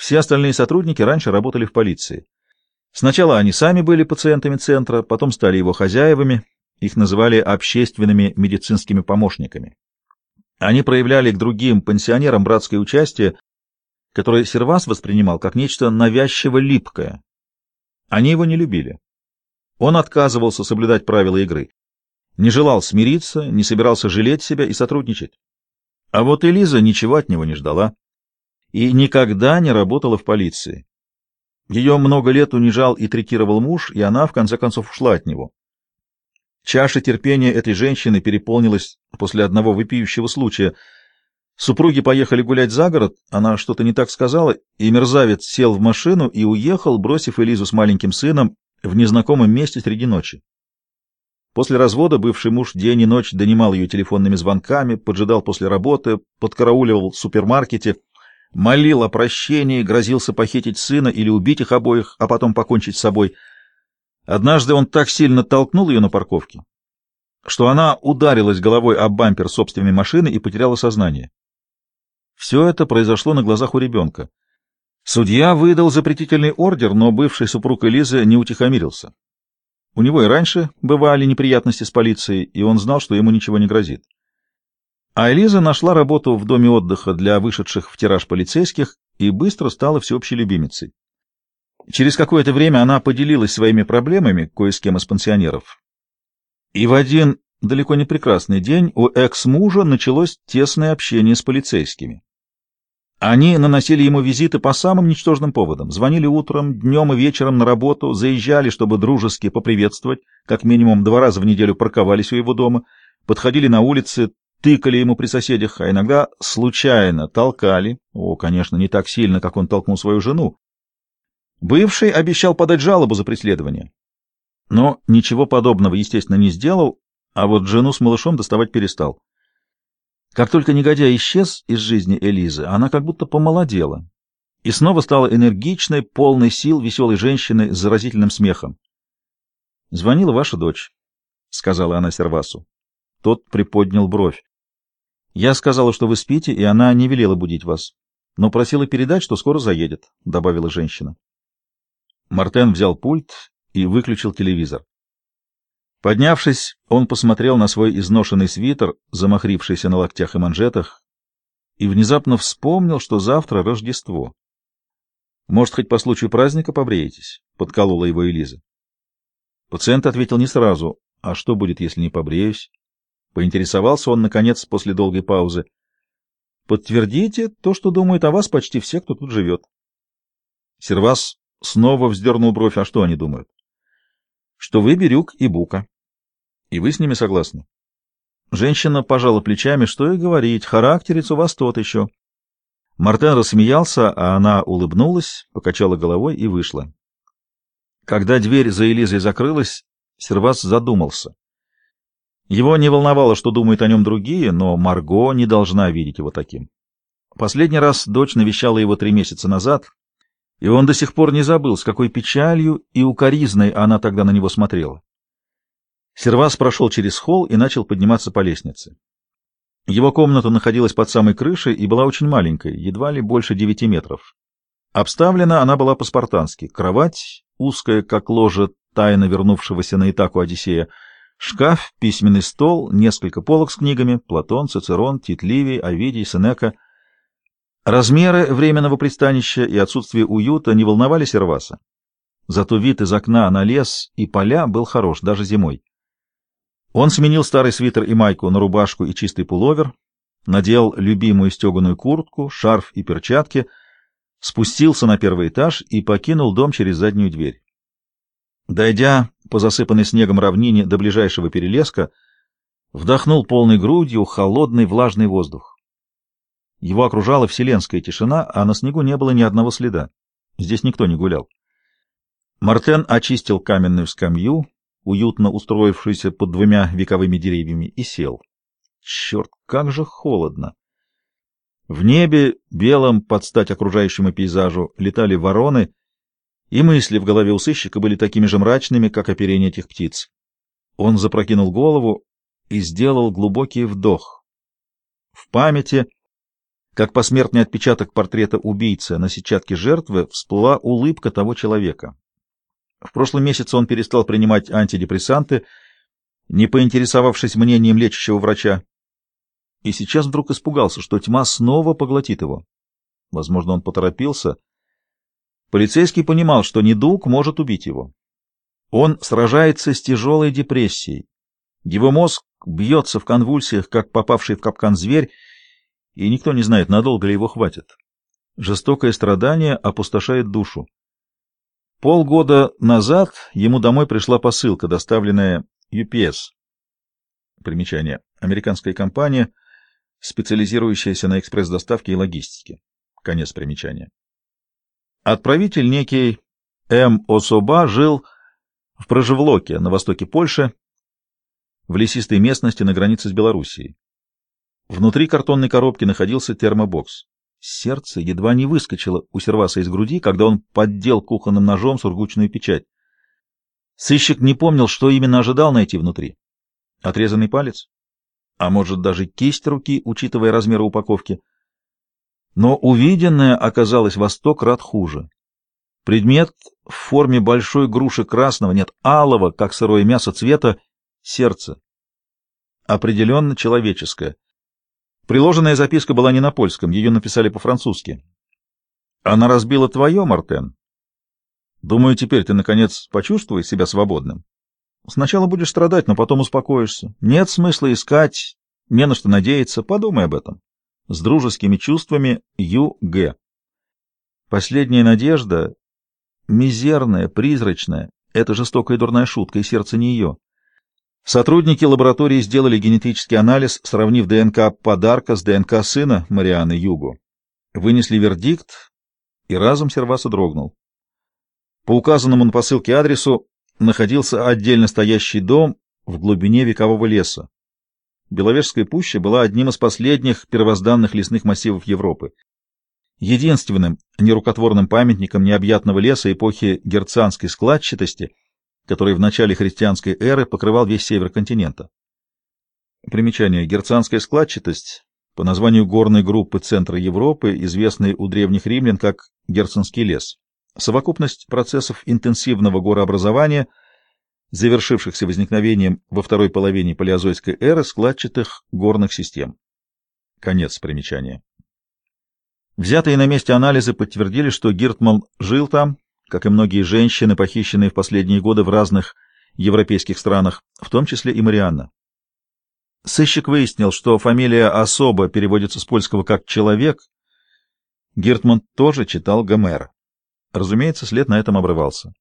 Все остальные сотрудники раньше работали в полиции. Сначала они сами были пациентами центра, потом стали его хозяевами, их называли общественными медицинскими помощниками. Они проявляли к другим пенсионерам братское участие, которое Сервас воспринимал как нечто навязчиво липкое. Они его не любили. Он отказывался соблюдать правила игры, не желал смириться, не собирался жалеть себя и сотрудничать. А вот Элиза ничего от него не ждала и никогда не работала в полиции. Ее много лет унижал и третировал муж, и она, в конце концов, ушла от него. Чаша терпения этой женщины переполнилась после одного выпиющего случая. Супруги поехали гулять за город, она что-то не так сказала, и мерзавец сел в машину и уехал, бросив Элизу с маленьким сыном в незнакомом месте среди ночи. После развода бывший муж день и ночь донимал ее телефонными звонками, поджидал после работы, подкарауливал в супермаркете, молил о прощении, грозился похитить сына или убить их обоих, а потом покончить с собой. Однажды он так сильно толкнул ее на парковке, что она ударилась головой об бампер собственной машины и потеряла сознание. Все это произошло на глазах у ребенка. Судья выдал запретительный ордер, но бывший супруг Элизы не утихомирился. У него и раньше бывали неприятности с полицией, и он знал, что ему ничего не грозит. А Элиза нашла работу в доме отдыха для вышедших в тираж полицейских и быстро стала всеобщей любимицей. Через какое-то время она поделилась своими проблемами кое с кем из пансионеров. И в один далеко не прекрасный день у экс-мужа началось тесное общение с полицейскими. Они наносили ему визиты по самым ничтожным поводам, звонили утром, днем и вечером на работу, заезжали, чтобы дружески поприветствовать, как минимум два раза в неделю парковались у его дома, подходили на улице, тыкали ему при соседях, а иногда случайно толкали, о, конечно, не так сильно, как он толкнул свою жену. Бывший обещал подать жалобу за преследование, но ничего подобного, естественно, не сделал, а вот жену с малышом доставать перестал. Как только негодяй исчез из жизни Элизы, она как будто помолодела и снова стала энергичной, полной сил, веселой женщиной с заразительным смехом. — Звонила ваша дочь, — сказала она Сервасу. Тот приподнял бровь. — Я сказала, что вы спите, и она не велела будить вас, но просила передать, что скоро заедет, — добавила женщина. Мартен взял пульт и выключил телевизор. Поднявшись, он посмотрел на свой изношенный свитер, замахрившийся на локтях и манжетах, и внезапно вспомнил, что завтра Рождество. «Может, хоть по случаю праздника побреетесь?» — подколола его Элиза. Пациент ответил не сразу. «А что будет, если не побреюсь?» Поинтересовался он, наконец, после долгой паузы. «Подтвердите то, что думают о вас почти все, кто тут живет». Сервас снова вздернул бровь. «А что они думают?» «Что вы Бирюк и Бука. И вы с ними согласны? Женщина пожала плечами, что и говорить, характерец у вас тот еще. Мартен рассмеялся, а она улыбнулась, покачала головой и вышла. Когда дверь за Элизой закрылась, Сервас задумался. Его не волновало, что думают о нем другие, но Марго не должна видеть его таким. Последний раз дочь навещала его три месяца назад, и он до сих пор не забыл, с какой печалью и укоризной она тогда на него смотрела. Сервас прошел через холл и начал подниматься по лестнице. Его комната находилась под самой крышей и была очень маленькой, едва ли больше девяти метров. Обставлена она была по-спартански. Кровать, узкая, как ложа тайно вернувшегося на Итаку Одиссея, шкаф, письменный стол, несколько полок с книгами, Платон, Цицерон, Тит Ливий, Овидий, Сенека. Размеры временного пристанища и отсутствие уюта не волновали Серваса. Зато вид из окна на лес и поля был хорош, даже зимой. Он сменил старый свитер и майку на рубашку и чистый пуловер, надел любимую стеганую куртку, шарф и перчатки, спустился на первый этаж и покинул дом через заднюю дверь. Дойдя по засыпанной снегом равнине до ближайшего перелеска, вдохнул полной грудью холодный влажный воздух. Его окружала вселенская тишина, а на снегу не было ни одного следа. Здесь никто не гулял. Мартен очистил каменную скамью, уютно устроившийся под двумя вековыми деревьями, и сел. Черт, как же холодно! В небе, белом под стать окружающему пейзажу, летали вороны, и мысли в голове у сыщика были такими же мрачными, как оперение этих птиц. Он запрокинул голову и сделал глубокий вдох. В памяти как посмертный отпечаток портрета убийцы на сетчатке жертвы, всплыла улыбка того человека. В прошлом месяце он перестал принимать антидепрессанты, не поинтересовавшись мнением лечащего врача, и сейчас вдруг испугался, что тьма снова поглотит его. Возможно, он поторопился. Полицейский понимал, что недуг может убить его. Он сражается с тяжелой депрессией. Его мозг бьется в конвульсиях, как попавший в капкан зверь, и никто не знает, надолго ли его хватит. Жестокое страдание опустошает душу. Полгода назад ему домой пришла посылка, доставленная UPS. Примечание. Американская компания, специализирующаяся на экспресс-доставке и логистике. Конец примечания. Отправитель, некий М. Особа, жил в Прожевлоке, на востоке Польши, в лесистой местности на границе с Белоруссией. Внутри картонной коробки находился термобокс. Сердце едва не выскочило у серваса из груди, когда он поддел кухонным ножом сургучную печать. Сыщик не помнил, что именно ожидал найти внутри. Отрезанный палец? А может, даже кисть руки, учитывая размеры упаковки? Но увиденное оказалось во сто крат хуже. Предмет в форме большой груши красного, нет, алого, как сырое мясо цвета, сердце. Определенно человеческое. Приложенная записка была не на польском, ее написали по-французски. Она разбила твое, Мартен. Думаю, теперь ты, наконец, почувствуешь себя свободным. Сначала будешь страдать, но потом успокоишься. Нет смысла искать, не на что надеяться, подумай об этом. С дружескими чувствами Ю.Г. Последняя надежда, мизерная, призрачная, это жестокая дурная шутка, и сердце не ее. Сотрудники лаборатории сделали генетический анализ, сравнив ДНК подарка с ДНК сына Марианы Югу. Вынесли вердикт, и разум Серваса дрогнул. По указанному на посылке адресу находился отдельно стоящий дом в глубине векового леса. Беловежская пуща была одним из последних первозданных лесных массивов Европы. Единственным нерукотворным памятником необъятного леса эпохи герцанской складчатости — который в начале христианской эры покрывал весь север континента. Примечание. Герцанская складчатость по названию горной группы центра Европы, известной у древних римлян как Герценский лес. Совокупность процессов интенсивного горообразования, завершившихся возникновением во второй половине палеозойской эры складчатых горных систем. Конец примечания. Взятые на месте анализы подтвердили, что Гиртман жил там как и многие женщины, похищенные в последние годы в разных европейских странах, в том числе и Марианна. Сыщик выяснил, что фамилия особо переводится с польского как «человек». Гертман тоже читал Гомера. Разумеется, след на этом обрывался.